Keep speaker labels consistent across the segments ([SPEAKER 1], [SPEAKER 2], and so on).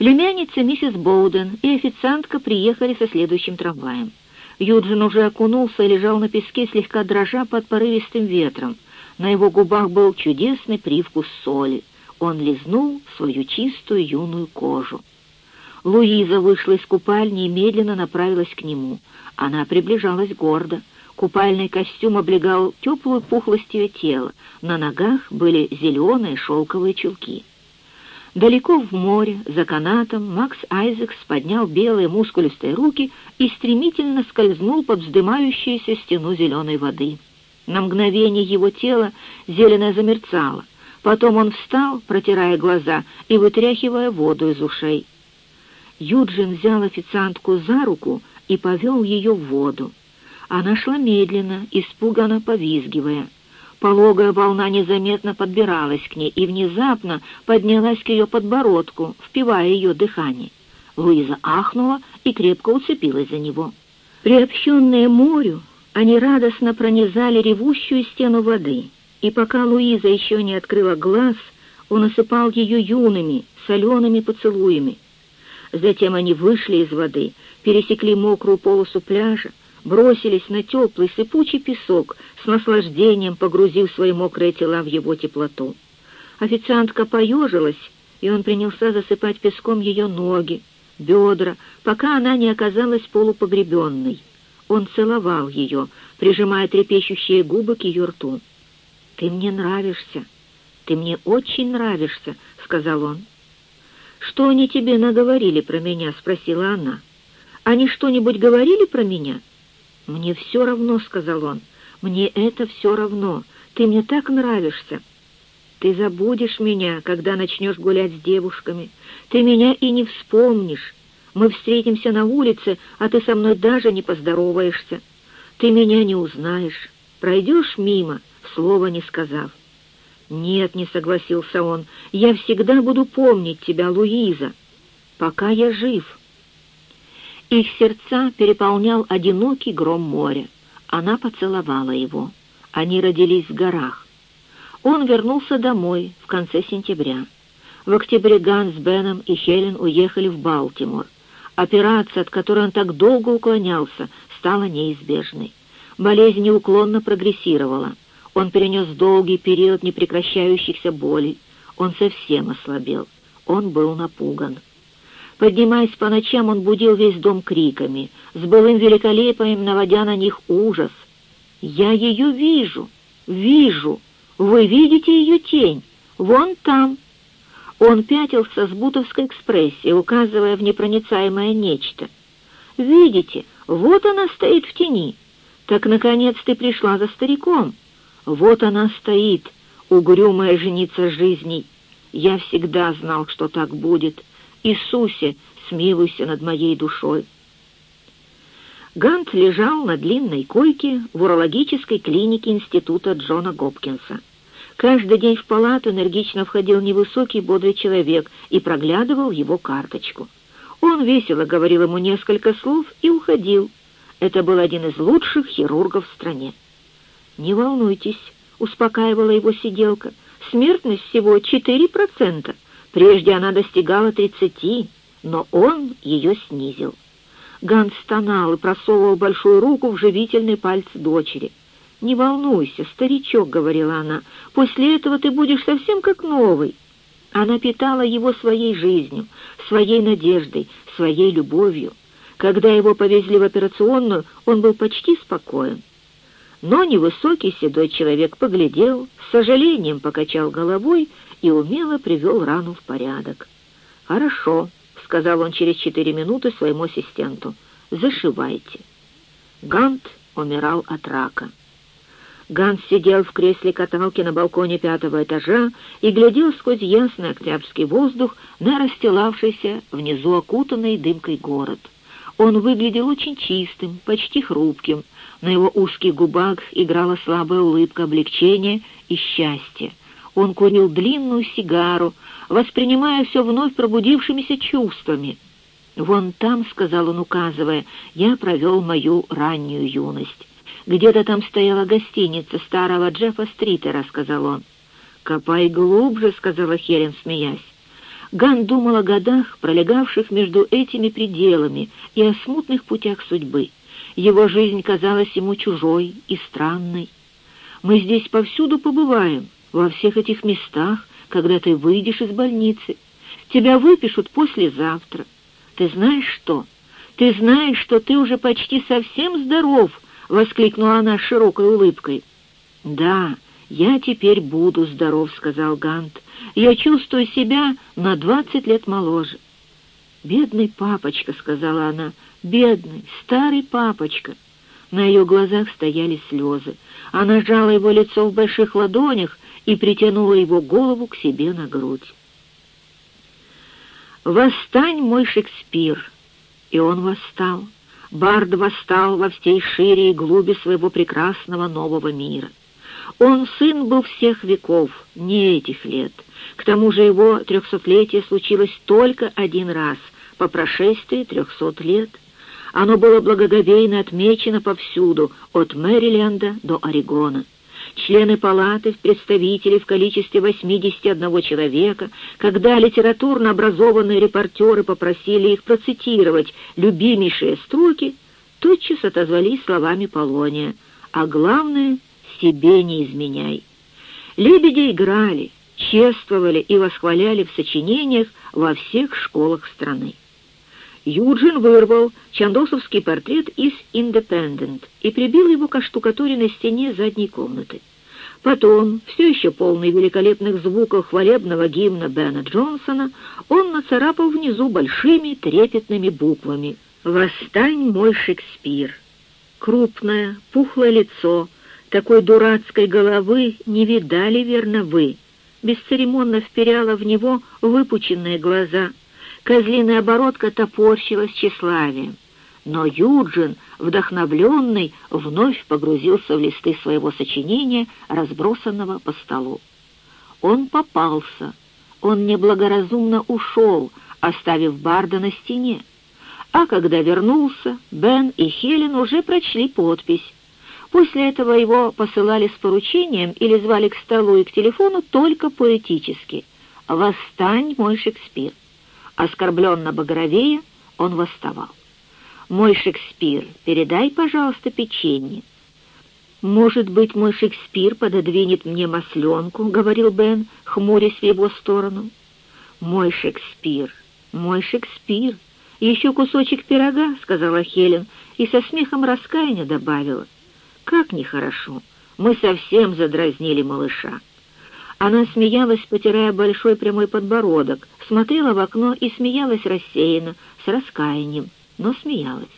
[SPEAKER 1] Племянница миссис Боуден и официантка приехали со следующим трамваем. Юджин уже окунулся и лежал на песке, слегка дрожа под порывистым ветром. На его губах был чудесный привкус соли. Он лизнул свою чистую юную кожу. Луиза вышла из купальни и медленно направилась к нему. Она приближалась гордо. Купальный костюм облегал теплую пухлость ее тела. На ногах были зеленые шелковые чулки. Далеко в море, за канатом, Макс Айзекс поднял белые мускулистые руки и стремительно скользнул под вздымающуюся стену зеленой воды. На мгновение его тело зелено замерцало. Потом он встал, протирая глаза и вытряхивая воду из ушей. Юджин взял официантку за руку и повел ее в воду. Она шла медленно, испуганно повизгивая. Пологая волна незаметно подбиралась к ней и внезапно поднялась к ее подбородку, впивая ее дыхание. Луиза ахнула и крепко уцепилась за него. Приобщенные морю, они радостно пронизали ревущую стену воды, и пока Луиза еще не открыла глаз, он осыпал ее юными, солеными поцелуями. Затем они вышли из воды, пересекли мокрую полосу пляжа, бросились на теплый сыпучий песок, с наслаждением погрузив свои мокрые тела в его теплоту. Официантка поежилась, и он принялся засыпать песком ее ноги, бедра, пока она не оказалась полупогребенной. Он целовал ее, прижимая трепещущие губы к ее рту. «Ты мне нравишься, ты мне очень нравишься», — сказал он. «Что они тебе наговорили про меня?» — спросила она. «Они что-нибудь говорили про меня?» «Мне все равно», — сказал он. «Мне это все равно. Ты мне так нравишься. Ты забудешь меня, когда начнешь гулять с девушками. Ты меня и не вспомнишь. Мы встретимся на улице, а ты со мной даже не поздороваешься. Ты меня не узнаешь. Пройдешь мимо, слова не сказав. «Нет», — не согласился он, — «я всегда буду помнить тебя, Луиза, пока я жив». Их сердца переполнял одинокий гром моря. Она поцеловала его. Они родились в горах. Он вернулся домой в конце сентября. В октябре Ганс, Беном и Хелен уехали в Балтимор. Операция, от которой он так долго уклонялся, стала неизбежной. Болезнь неуклонно прогрессировала. Он перенес долгий период непрекращающихся болей. Он совсем ослабел. Он был напуган. Поднимаясь по ночам, он будил весь дом криками, с былым великолепием наводя на них ужас. «Я ее вижу! Вижу! Вы видите ее тень? Вон там!» Он пятился с Бутовской экспрессии, указывая в непроницаемое нечто. «Видите, вот она стоит в тени. Так, наконец, ты пришла за стариком. Вот она стоит, угрюмая женица жизней. Я всегда знал, что так будет». Иисусе, смилуйся над моей душой. Гант лежал на длинной койке в урологической клинике Института Джона Гопкинса. Каждый день в палату энергично входил невысокий бодрый человек и проглядывал его карточку. Он весело говорил ему несколько слов и уходил. Это был один из лучших хирургов в стране. «Не волнуйтесь», — успокаивала его сиделка, — «смертность всего 4%. Прежде она достигала тридцати, но он ее снизил. Ганс стонал и просовывал большую руку в живительный пальцы дочери. «Не волнуйся, старичок», — говорила она, — «после этого ты будешь совсем как новый». Она питала его своей жизнью, своей надеждой, своей любовью. Когда его повезли в операционную, он был почти спокоен. Но невысокий седой человек поглядел, с сожалением покачал головой и умело привел рану в порядок. «Хорошо», — сказал он через четыре минуты своему ассистенту, — «зашивайте». Гант умирал от рака. Ганс сидел в кресле каталки на балконе пятого этажа и глядел сквозь ясный октябрьский воздух на расстилавшийся внизу окутанный дымкой город. Он выглядел очень чистым, почти хрупким. На его узких губах играла слабая улыбка облегчения и счастья. Он курил длинную сигару, воспринимая все вновь пробудившимися чувствами. «Вон там», — сказал он, указывая, — «я провел мою раннюю юность. Где-то там стояла гостиница старого Джеффа Стритера», — сказал он. «Копай глубже», — сказала Хелен, смеясь. Ган думал о годах, пролегавших между этими пределами, и о смутных путях судьбы. Его жизнь казалась ему чужой и странной. «Мы здесь повсюду побываем, во всех этих местах, когда ты выйдешь из больницы. Тебя выпишут послезавтра. Ты знаешь что? Ты знаешь, что ты уже почти совсем здоров!» — воскликнула она широкой улыбкой. «Да, я теперь буду здоров», — сказал Гант. «Я чувствую себя на двадцать лет моложе». «Бедный папочка», — сказала она, — «бедный, старый папочка». На ее глазах стояли слезы. Она сжала его лицо в больших ладонях и притянула его голову к себе на грудь. «Восстань, мой Шекспир!» И он восстал. Бард восстал во всей шире и глуби своего прекрасного нового мира. Он сын был всех веков, не этих лет. К тому же его трехсотлетие случилось только один раз, по прошествии трехсот лет. Оно было благоговейно отмечено повсюду, от Мэриленда до Орегона. Члены палаты, представители в количестве 81 человека, когда литературно образованные репортеры попросили их процитировать любимейшие строки, тотчас отозвались словами Полония, а главное — себе не изменяй. Лебеди играли, чествовали и восхваляли в сочинениях во всех школах страны. Юджин вырвал чандосовский портрет из «Индепендент» и прибил его к штукатуренной стене задней комнаты. Потом, все еще полный великолепных звуков хвалебного гимна Бена Джонсона, он нацарапал внизу большими трепетными буквами «Восстань, мой Шекспир». Крупное, пухлое лицо, такой дурацкой головы не видали, верно, вы. Бесцеремонно вперяла в него выпученные глаза — Козлиная оборотка топорщилась тщеславием. Но Юджин, вдохновленный, вновь погрузился в листы своего сочинения, разбросанного по столу. Он попался. Он неблагоразумно ушел, оставив Барда на стене. А когда вернулся, Бен и Хелен уже прочли подпись. После этого его посылали с поручением или звали к столу и к телефону только поэтически. «Восстань, мой Шекспир». Оскорбленно багровее, он восставал. «Мой Шекспир, передай, пожалуйста, печенье». «Может быть, мой Шекспир пододвинет мне масленку», — говорил Бен, хмурясь в его сторону. «Мой Шекспир, мой Шекспир, еще кусочек пирога», — сказала Хелен, и со смехом раскаяния добавила. «Как нехорошо, мы совсем задразнили малыша». Она смеялась, потирая большой прямой подбородок, смотрела в окно и смеялась рассеянно, с раскаянием, но смеялась.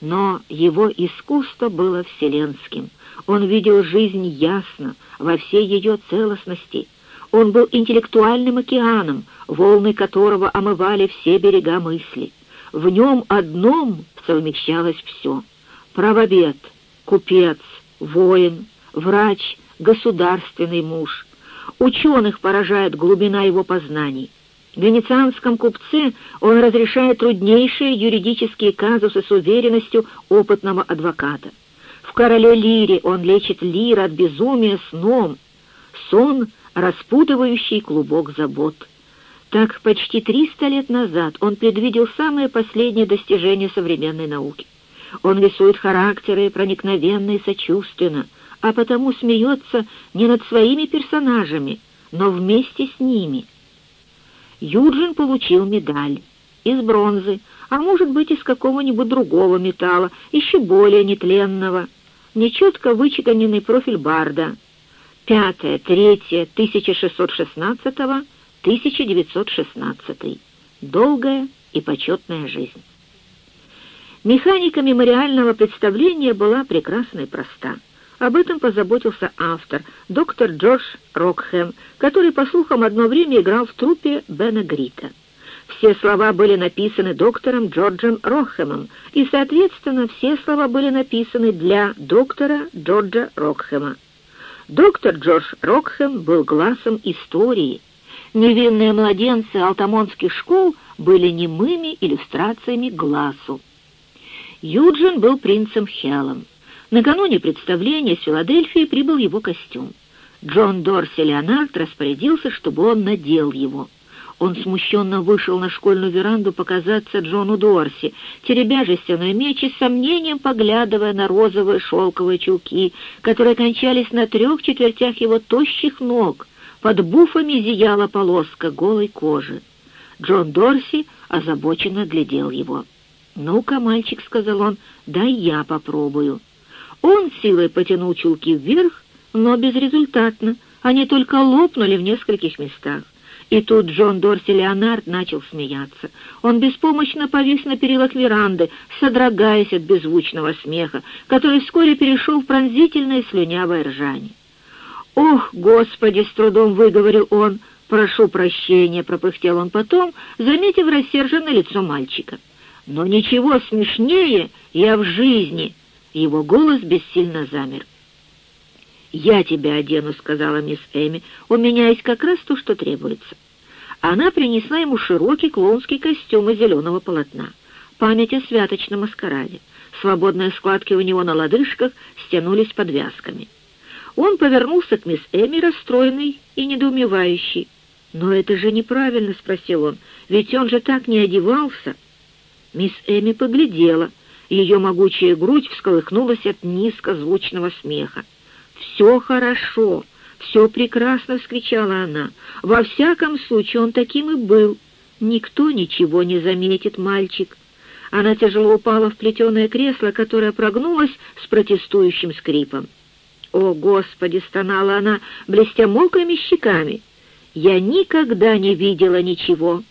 [SPEAKER 1] Но его искусство было вселенским. Он видел жизнь ясно, во всей ее целостности. Он был интеллектуальным океаном, волны которого омывали все берега мысли. В нем одном совмещалось все. Правовед, купец, воин, врач, государственный муж — Ученых поражает глубина его познаний. В венецианском купце он разрешает труднейшие юридические казусы с уверенностью опытного адвоката. В «Короле Лире» он лечит лир от безумия сном. Сон, распутывающий клубок забот. Так почти 300 лет назад он предвидел самые последние достижения современной науки. Он рисует характеры проникновенно и сочувственно, а потому смеется не над своими персонажами, но вместе с ними. Юджин получил медаль из бронзы, а может быть из какого-нибудь другого металла, еще более нетленного. Нечетко вычеканенный профиль Барда. Пятое, третье, 1616-1916. Долгая и почетная жизнь. Механика мемориального представления была прекрасна и проста. Об этом позаботился автор, доктор Джордж Рокхэм, который, по слухам, одно время играл в труппе Бена Грита. Все слова были написаны доктором Джорджем Рокхэмом, и, соответственно, все слова были написаны для доктора Джорджа Рокхэма. Доктор Джордж Рокхэм был глазом истории. Невинные младенцы алтамонских школ были немыми иллюстрациями глазу. Юджин был принцем Хелом. Накануне представления с Филадельфии прибыл его костюм. Джон Дорси Леонард распорядился, чтобы он надел его. Он смущенно вышел на школьную веранду показаться Джону Дорси, теребя жестяной меч и с сомнением поглядывая на розовые шелковые чулки, которые кончались на трех четвертях его тощих ног. Под буфами зияла полоска голой кожи. Джон Дорси озабоченно глядел его. «Ну-ка, мальчик», — сказал он, — «дай я попробую». Он силой потянул чулки вверх, но безрезультатно. Они только лопнули в нескольких местах. И тут Джон Дорси Леонард начал смеяться. Он беспомощно повис на перилах веранды, содрогаясь от беззвучного смеха, который вскоре перешел в пронзительное слюнявое ржание. «Ох, Господи!» — с трудом выговорил он. «Прошу прощения», — пропыхтел он потом, заметив рассерженное лицо мальчика. «Но ничего смешнее я в жизни!» Его голос бессильно замер. «Я тебя одену», — сказала мисс Эми. «У меня есть как раз то, что требуется». Она принесла ему широкий клоунский костюм из зеленого полотна. Память о святочном маскараде. Свободные складки у него на лодыжках стянулись подвязками. Он повернулся к мисс Эми, расстроенный и недоумевающий. «Но это же неправильно», — спросил он, — «ведь он же так не одевался». Мисс Эми поглядела, ее могучая грудь всколыхнулась от низкозвучного смеха. «Все хорошо, все прекрасно!» — вскричала она. «Во всяком случае, он таким и был. Никто ничего не заметит, мальчик». Она тяжело упала в плетеное кресло, которое прогнулось с протестующим скрипом. «О, Господи!» — стонала она, блестя мокрыми щеками. «Я никогда не видела ничего!»